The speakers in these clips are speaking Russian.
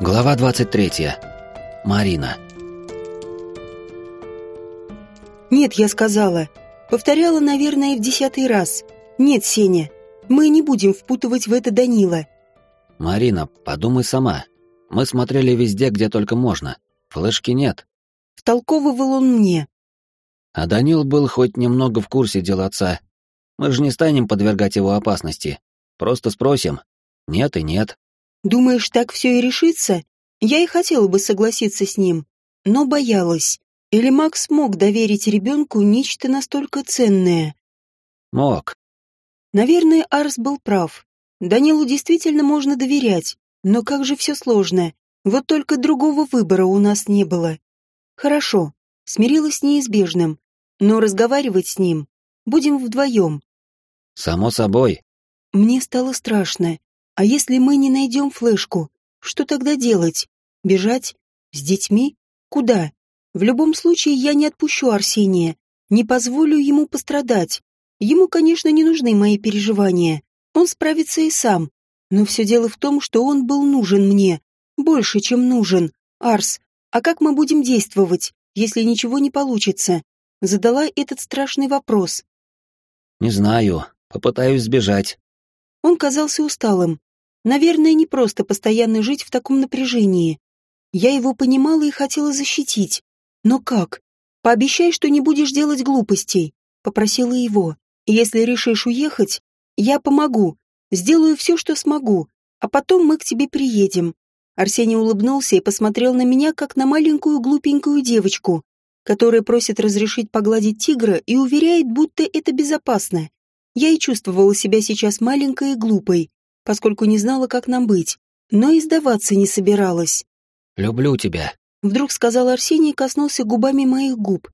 Глава 23. Марина. «Нет», — я сказала. Повторяла, наверное, в десятый раз. «Нет, Сеня, мы не будем впутывать в это Данила». «Марина, подумай сама. Мы смотрели везде, где только можно. Флешки нет». Втолковывал он мне. А Данил был хоть немного в курсе дел отца. Мы же не станем подвергать его опасности. Просто спросим. Нет и нет. Думаешь, так все и решится? Я и хотела бы согласиться с ним, но боялась. Или Макс мог доверить ребенку нечто настолько ценное? Мог. Наверное, Арс был прав. Данилу действительно можно доверять, но как же все сложно. Вот только другого выбора у нас не было. Хорошо, смирилась с неизбежным, но разговаривать с ним будем вдвоем. Само собой. Мне стало страшно. А если мы не найдем флешку, что тогда делать? Бежать? С детьми? Куда? В любом случае я не отпущу Арсения, не позволю ему пострадать. Ему, конечно, не нужны мои переживания. Он справится и сам. Но все дело в том, что он был нужен мне. Больше, чем нужен. Арс, а как мы будем действовать, если ничего не получится? Задала этот страшный вопрос. Не знаю. Попытаюсь сбежать. Он казался усталым. Наверное, не просто постоянно жить в таком напряжении. Я его понимала и хотела защитить. Но как? Пообещай, что не будешь делать глупостей, попросила его. Если решишь уехать, я помогу, сделаю все, что смогу, а потом мы к тебе приедем. Арсений улыбнулся и посмотрел на меня, как на маленькую глупенькую девочку, которая просит разрешить погладить тигра и уверяет, будто это безопасно. Я и чувствовала себя сейчас маленькой и глупой, поскольку не знала, как нам быть, но и сдаваться не собиралась. «Люблю тебя», — вдруг сказал Арсений и коснулся губами моих губ.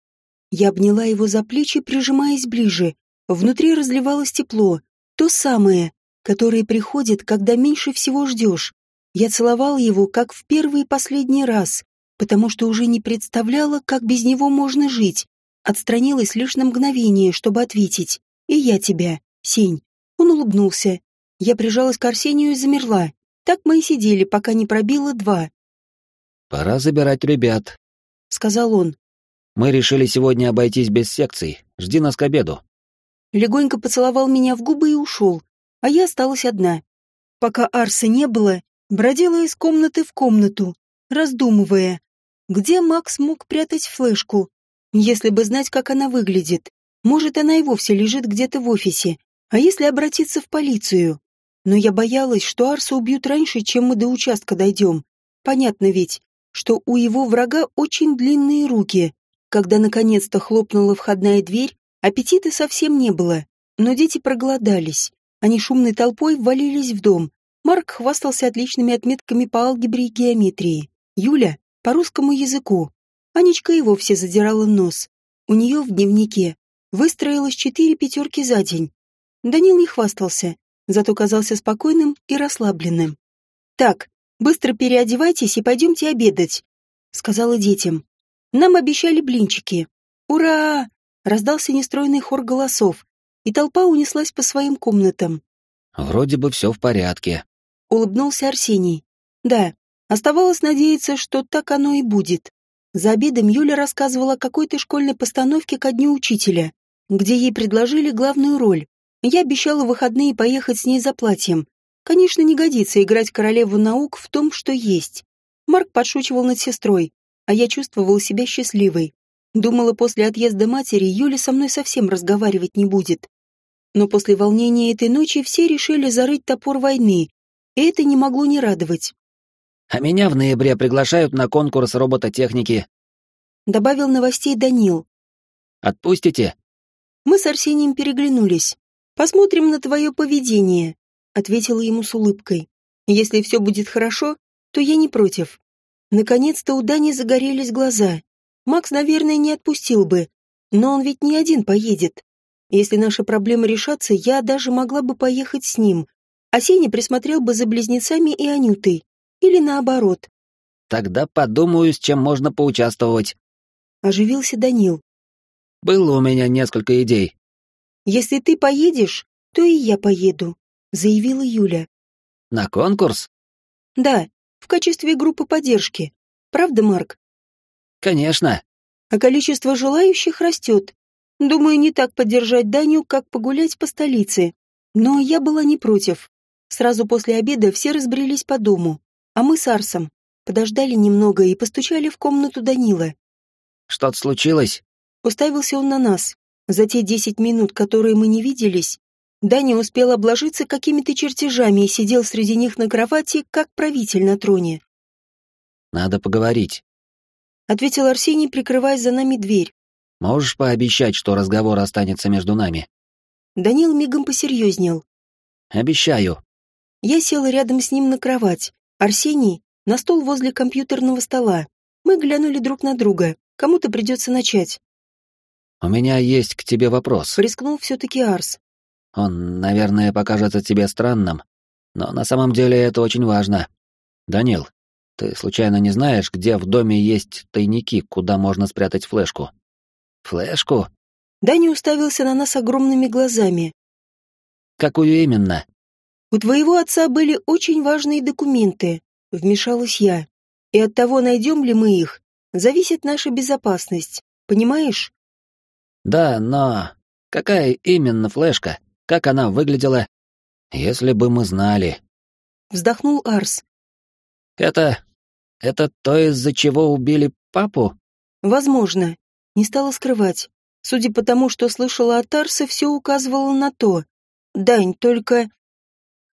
Я обняла его за плечи, прижимаясь ближе. Внутри разливалось тепло, то самое, которое приходит, когда меньше всего ждешь. Я целовала его, как в первый и последний раз, потому что уже не представляла, как без него можно жить. Отстранилась лишь на мгновение, чтобы ответить. И я тебя, Сень. Он улыбнулся. Я прижалась к Арсению и замерла. Так мы и сидели, пока не пробило два. «Пора забирать ребят», — сказал он. «Мы решили сегодня обойтись без секций. Жди нас к обеду». Легонько поцеловал меня в губы и ушел, а я осталась одна. Пока Арса не было, бродила из комнаты в комнату, раздумывая, где Макс мог прятать флешку, если бы знать, как она выглядит. Может, она и вовсе лежит где-то в офисе. А если обратиться в полицию? Но я боялась, что Арса убьют раньше, чем мы до участка дойдем. Понятно ведь, что у его врага очень длинные руки. Когда наконец-то хлопнула входная дверь, аппетита совсем не было. Но дети проголодались. Они шумной толпой ввалились в дом. Марк хвастался отличными отметками по алгебре и геометрии. Юля — по русскому языку. Анечка и вовсе задирала нос. У нее в дневнике выстроилось четыре пятерки за день. Данил не хвастался, зато казался спокойным и расслабленным. «Так, быстро переодевайтесь и пойдемте обедать», — сказала детям. «Нам обещали блинчики. Ура!» — раздался нестройный хор голосов, и толпа унеслась по своим комнатам. «Вроде бы все в порядке», — улыбнулся Арсений. «Да, оставалось надеяться, что так оно и будет». За обедом Юля рассказывала о какой-то школьной постановке ко дню учителя где ей предложили главную роль. Я обещала в выходные поехать с ней за платьем. Конечно, не годится играть королеву наук в том, что есть. Марк подшучивал над сестрой, а я чувствовала себя счастливой. Думала, после отъезда матери Юля со мной совсем разговаривать не будет. Но после волнения этой ночи все решили зарыть топор войны, и это не могло не радовать. «А меня в ноябре приглашают на конкурс робототехники», — добавил новостей Данил. «Отпустите?» Мы с Арсением переглянулись. «Посмотрим на твое поведение», — ответила ему с улыбкой. «Если все будет хорошо, то я не против». Наконец-то у Дани загорелись глаза. Макс, наверное, не отпустил бы, но он ведь не один поедет. Если наши проблемы решатся, я даже могла бы поехать с ним, а Сеня присмотрел бы за близнецами и Анютой. Или наоборот. «Тогда подумаю, с чем можно поучаствовать», — оживился Данил. Было у меня несколько идей. Если ты поедешь, то и я поеду, заявила Юля. На конкурс? Да, в качестве группы поддержки. Правда, Марк? Конечно. А количество желающих растет. Думаю, не так поддержать Даню, как погулять по столице. Но я была не против. Сразу после обеда все разбрелись по дому, а мы с Арсом подождали немного и постучали в комнату Данила. «Что-то случилось?» Уставился он на нас. За те десять минут, которые мы не виделись, Даня успел обложиться какими-то чертежами и сидел среди них на кровати, как правитель на троне. «Надо поговорить», — ответил Арсений, прикрывая за нами дверь. «Можешь пообещать, что разговор останется между нами?» Данил мигом посерьезнел. «Обещаю». Я села рядом с ним на кровать. Арсений — на стол возле компьютерного стола. Мы глянули друг на друга. Кому-то придется начать. «У меня есть к тебе вопрос», — рискнул все-таки Арс. Он, наверное, покажется тебе странным, но на самом деле это очень важно. Данил, ты случайно не знаешь, где в доме есть тайники, куда можно спрятать флешку? Флешку? Даня уставился на нас огромными глазами. Какую именно? У твоего отца были очень важные документы, вмешалась я. И от того, найдем ли мы их, зависит наша безопасность. Понимаешь? Да, но какая именно флешка? Как она выглядела? Если бы мы знали. Вздохнул Арс. Это... это то, из-за чего убили папу? Возможно. Не стала скрывать. Судя по тому, что слышала от Арса, все указывало на то. Дань, только...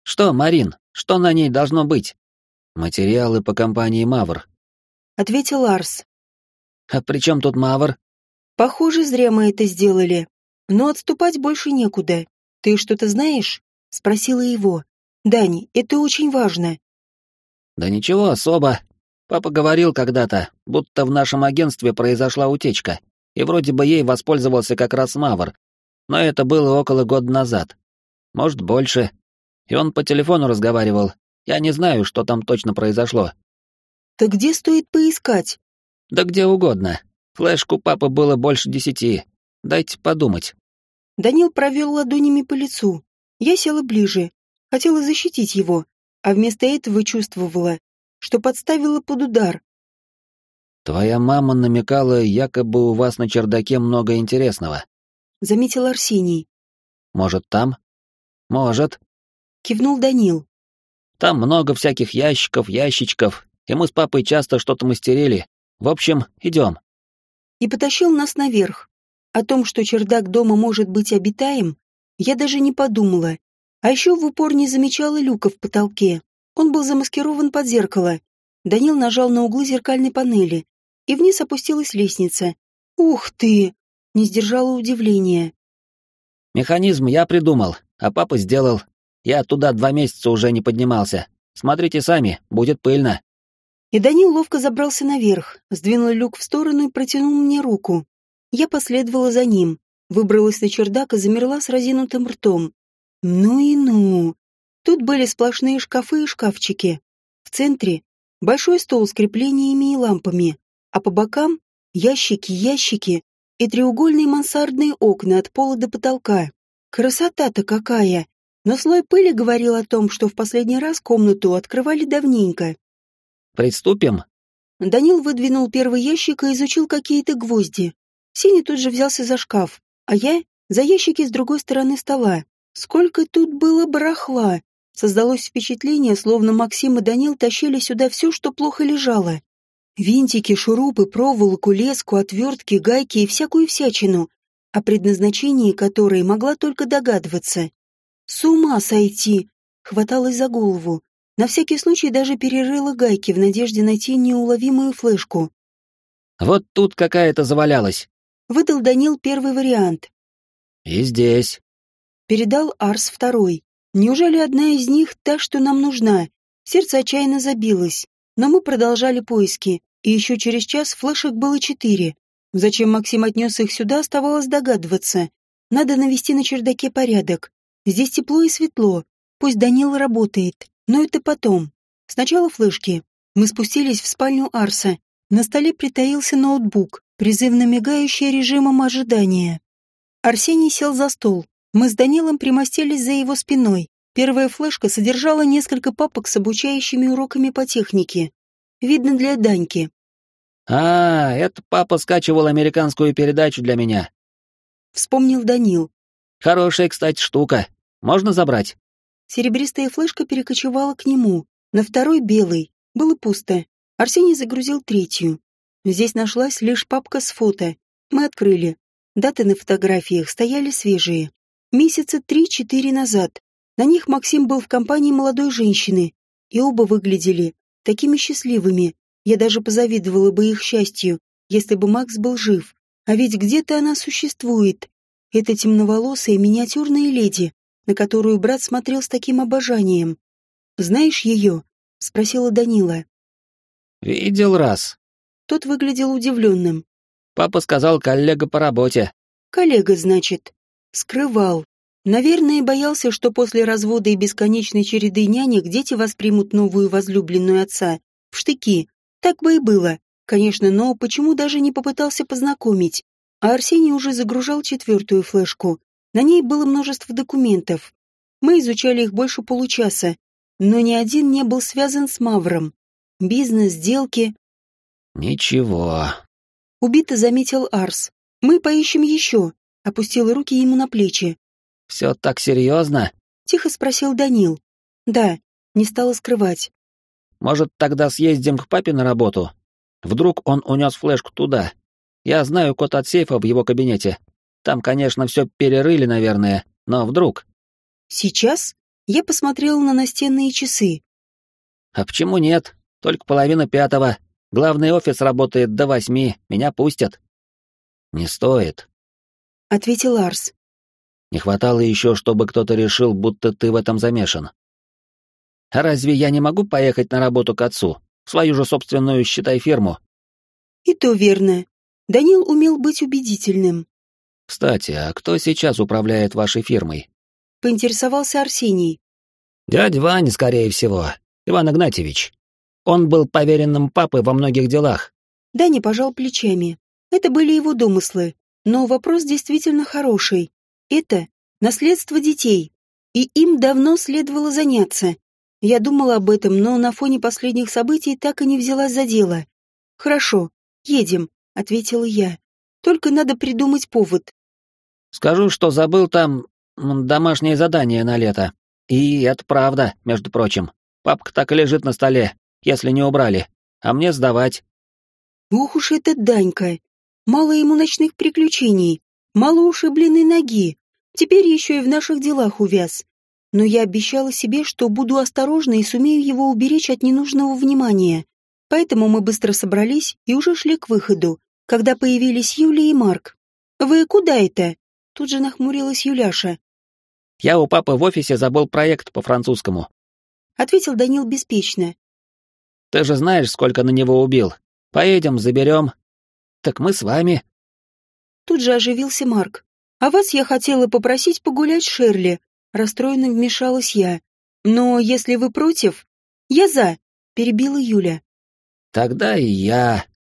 Что, Марин, что на ней должно быть? Материалы по компании Мавр. Ответил Арс. А при чем тут Мавр? Похоже, зря мы это сделали. Но отступать больше некуда. «Ты что-то знаешь?» — спросила его. «Дани, это очень важно». «Да ничего особо. Папа говорил когда-то, будто в нашем агентстве произошла утечка, и вроде бы ей воспользовался как раз Мавр. Но это было около года назад. Может, больше. И он по телефону разговаривал. Я не знаю, что там точно произошло». «Так где стоит поискать?» «Да где угодно. Флешку папы было больше десяти. Дайте подумать». Данил провел ладонями по лицу. Я села ближе, хотела защитить его, а вместо этого чувствовала, что подставила под удар. «Твоя мама намекала, якобы у вас на чердаке много интересного», — заметил Арсений. «Может, там?» «Может», — кивнул Данил. «Там много всяких ящиков, ящичков, и мы с папой часто что-то мастерили. В общем, идем». И потащил нас наверх. О том, что чердак дома может быть обитаем, я даже не подумала. А еще в упор не замечала люка в потолке. Он был замаскирован под зеркало. Данил нажал на углы зеркальной панели, и вниз опустилась лестница. «Ух ты!» — не сдержала удивления. «Механизм я придумал, а папа сделал. Я туда два месяца уже не поднимался. Смотрите сами, будет пыльно». И Данил ловко забрался наверх, сдвинул люк в сторону и протянул мне руку. Я последовала за ним, выбралась на чердак и замерла с разинутым ртом. Ну и ну. Тут были сплошные шкафы и шкафчики. В центре большой стол с креплениями и лампами, а по бокам ящики, ящики и треугольные мансардные окна от пола до потолка. Красота-то какая! Но слой пыли говорил о том, что в последний раз комнату открывали давненько. «Приступим?» Данил выдвинул первый ящик и изучил какие-то гвозди. Синий тут же взялся за шкаф, а я — за ящики с другой стороны стола. Сколько тут было барахла! Создалось впечатление, словно Максим и Данил тащили сюда все, что плохо лежало. Винтики, шурупы, проволоку, леску, отвертки, гайки и всякую всячину, о предназначении которой могла только догадываться. С ума сойти! Хваталась за голову. На всякий случай даже перерыла гайки в надежде найти неуловимую флешку. «Вот тут какая-то завалялась», Выдал Данил первый вариант. «И здесь». Передал Арс второй. Неужели одна из них та, что нам нужна? Сердце отчаянно забилось. Но мы продолжали поиски, и еще через час флешек было четыре. Зачем Максим отнес их сюда, оставалось догадываться. Надо навести на чердаке порядок. Здесь тепло и светло. Пусть Данил работает, но это потом. Сначала флешки. Мы спустились в спальню Арса. На столе притаился ноутбук призывно мигающий режимом ожидания. Арсений сел за стол. Мы с Данилом примостились за его спиной. Первая флешка содержала несколько папок с обучающими уроками по технике. Видно для Даньки. «А, это папа скачивал американскую передачу для меня», — вспомнил Данил. «Хорошая, кстати, штука. Можно забрать?» Серебристая флешка перекочевала к нему. На второй белый. Было пусто. Арсений загрузил третью. Здесь нашлась лишь папка с фото. Мы открыли. Даты на фотографиях стояли свежие. Месяца три-четыре назад. На них Максим был в компании молодой женщины. И оба выглядели такими счастливыми. Я даже позавидовала бы их счастью, если бы Макс был жив. А ведь где-то она существует. Это темноволосая миниатюрная леди, на которую брат смотрел с таким обожанием. «Знаешь ее?» — спросила Данила. «Видел раз». Тот выглядел удивленным. «Папа сказал, коллега по работе». «Коллега, значит». Скрывал. Наверное, боялся, что после развода и бесконечной череды нянек дети воспримут новую возлюбленную отца. В штыки. Так бы и было. Конечно, но почему даже не попытался познакомить? А Арсений уже загружал четвертую флешку. На ней было множество документов. Мы изучали их больше получаса, но ни один не был связан с Мавром. Бизнес, сделки. Ничего. Убито заметил Арс. Мы поищем еще. Опустил руки ему на плечи. Все так серьезно? Тихо спросил Данил. Да, не стала скрывать. Может, тогда съездим к папе на работу? Вдруг он унес флешку туда. Я знаю код от сейфа в его кабинете. Там, конечно, все перерыли, наверное, но вдруг... Сейчас я посмотрел на настенные часы. А почему нет? Только половина пятого. Главный офис работает до восьми, меня пустят. Не стоит. Ответил Арс. Не хватало еще, чтобы кто-то решил, будто ты в этом замешан. А разве я не могу поехать на работу к отцу? В свою же собственную, считай, фирму? И то верно. Данил умел быть убедительным. Кстати, а кто сейчас управляет вашей фирмой? Поинтересовался Арсений. Дядя Ваня, скорее всего. Иван Игнатьевич. Он был поверенным папы во многих делах. Даня пожал плечами. Это были его домыслы. Но вопрос действительно хороший. Это наследство детей. И им давно следовало заняться. Я думала об этом, но на фоне последних событий так и не взялась за дело. «Хорошо, едем», — ответила я. «Только надо придумать повод. Скажу, что забыл там домашнее задание на лето. И это правда, между прочим. Папка так и лежит на столе, если не убрали. А мне сдавать. Ух уж этот Данька. Мало ему ночных приключений, мало ушибленной ноги. Теперь еще и в наших делах увяз. Но я обещала себе, что буду осторожна и сумею его уберечь от ненужного внимания. Поэтому мы быстро собрались и уже шли к выходу, когда появились Юлия и Марк. «Вы куда это?» Тут же нахмурилась Юляша. «Я у папы в офисе забыл проект по французскому», — ответил Данил беспечно. «Ты же знаешь, сколько на него убил. Поедем, заберем. Так мы с вами». Тут же оживился Марк. «А вас я хотела попросить погулять с Шерли», — расстроенно вмешалась я. «Но если вы против...» «Я за», — перебила Юля. «Тогда и я...» —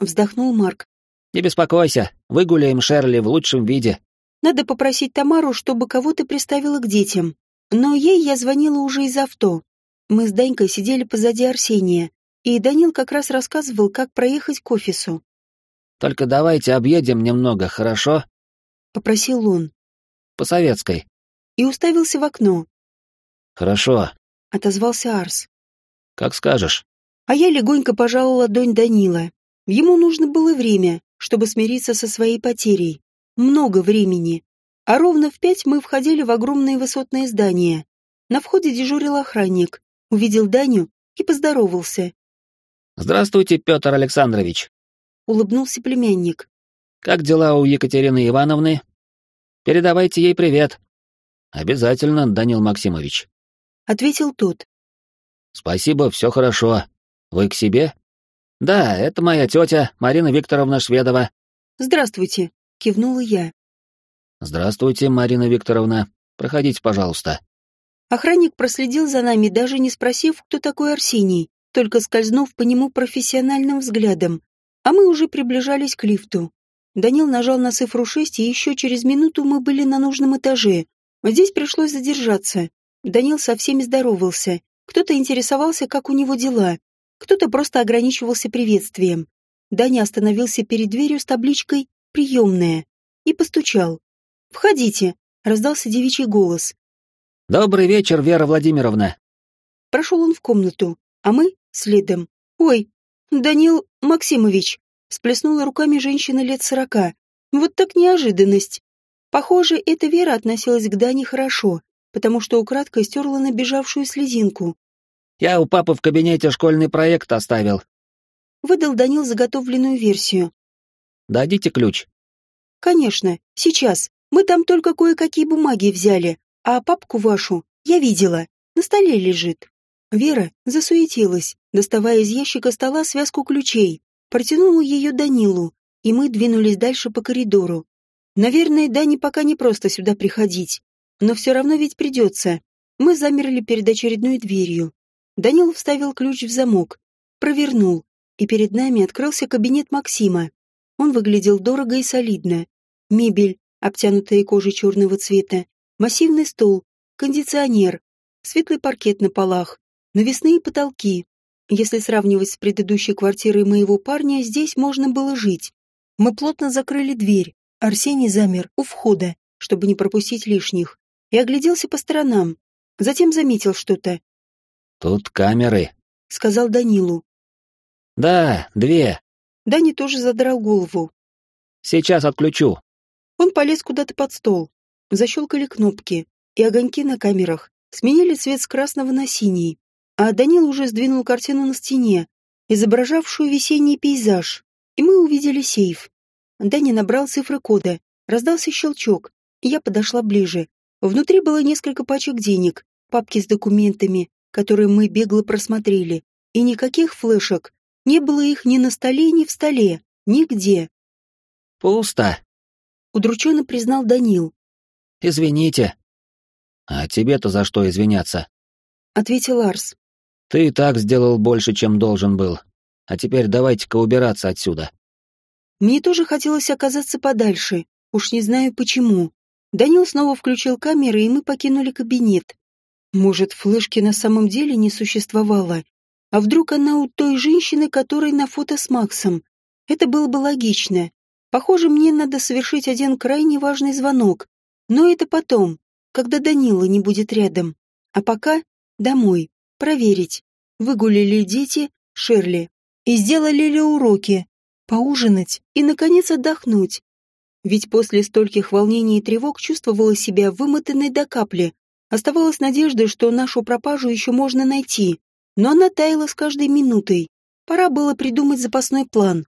вздохнул Марк. «Не беспокойся, выгуляем Шерли в лучшем виде. Надо попросить Тамару, чтобы кого-то приставила к детям. Но ей я звонила уже из авто. Мы с Данькой сидели позади Арсения, и Данил как раз рассказывал, как проехать к офису. «Только давайте объедем немного, хорошо?» — попросил он. «По советской». И уставился в окно. «Хорошо», — отозвался Арс. «Как скажешь». А я легонько пожала ладонь Данила. Ему нужно было время, чтобы смириться со своей потерей много времени. А ровно в пять мы входили в огромное высотное здание. На входе дежурил охранник, увидел Даню и поздоровался. «Здравствуйте, Петр Александрович», — улыбнулся племянник. «Как дела у Екатерины Ивановны? Передавайте ей привет». «Обязательно, Данил Максимович», — ответил тот. «Спасибо, все хорошо. Вы к себе?» «Да, это моя тетя, Марина Викторовна Шведова». «Здравствуйте», — кивнула я. «Здравствуйте, Марина Викторовна. Проходите, пожалуйста». Охранник проследил за нами, даже не спросив, кто такой Арсений, только скользнув по нему профессиональным взглядом. А мы уже приближались к лифту. Данил нажал на цифру 6, и еще через минуту мы были на нужном этаже. Здесь пришлось задержаться. Данил со всеми здоровался. Кто-то интересовался, как у него дела. Кто-то просто ограничивался приветствием. Даня остановился перед дверью с табличкой «Приемная» и постучал. «Входите», — раздался девичий голос. «Добрый вечер, Вера Владимировна». Прошел он в комнату, а мы — следом. «Ой, Данил Максимович», — сплеснула руками женщина лет сорока. «Вот так неожиданность». Похоже, эта Вера относилась к Дане хорошо, потому что украдкой стерла набежавшую слезинку. «Я у папы в кабинете школьный проект оставил». Выдал Данил заготовленную версию. «Дадите ключ?» «Конечно, сейчас. Мы там только кое-какие бумаги взяли, а папку вашу я видела. На столе лежит». Вера засуетилась, доставая из ящика стола связку ключей, протянула ее Данилу, и мы двинулись дальше по коридору. Наверное, Дане пока не просто сюда приходить, но все равно ведь придется. Мы замерли перед очередной дверью. Данил вставил ключ в замок, провернул, и перед нами открылся кабинет Максима. Он выглядел дорого и солидно. Мебель, обтянутая кожей черного цвета, массивный стол, кондиционер, светлый паркет на полах, навесные потолки. Если сравнивать с предыдущей квартирой моего парня, здесь можно было жить. Мы плотно закрыли дверь. Арсений замер у входа, чтобы не пропустить лишних, и огляделся по сторонам. Затем заметил что-то. «Тут камеры», — сказал Данилу. «Да, две». Дани тоже задрал голову. «Сейчас отключу». Он полез куда-то под стол. Защелкали кнопки, и огоньки на камерах сменили цвет с красного на синий а Данил уже сдвинул картину на стене, изображавшую весенний пейзаж, и мы увидели сейф. Даня набрал цифры кода, раздался щелчок, и я подошла ближе. Внутри было несколько пачек денег, папки с документами, которые мы бегло просмотрели, и никаких флешек. Не было их ни на столе, ни в столе, нигде. «Пусто», — удрученно признал Данил. «Извините». «А тебе-то за что извиняться?» — ответил Арс. Ты и так сделал больше, чем должен был. А теперь давайте-ка убираться отсюда. Мне тоже хотелось оказаться подальше. Уж не знаю почему. Данил снова включил камеры, и мы покинули кабинет. Может, флешки на самом деле не существовало? А вдруг она у той женщины, которая на фото с Максом? Это было бы логично. Похоже, мне надо совершить один крайне важный звонок. Но это потом, когда Данила не будет рядом. А пока домой проверить, выгулили ли дети Шерли и сделали ли уроки, поужинать и, наконец, отдохнуть. Ведь после стольких волнений и тревог чувствовала себя вымотанной до капли. Оставалась надежда, что нашу пропажу еще можно найти, но она таяла с каждой минутой. Пора было придумать запасной план.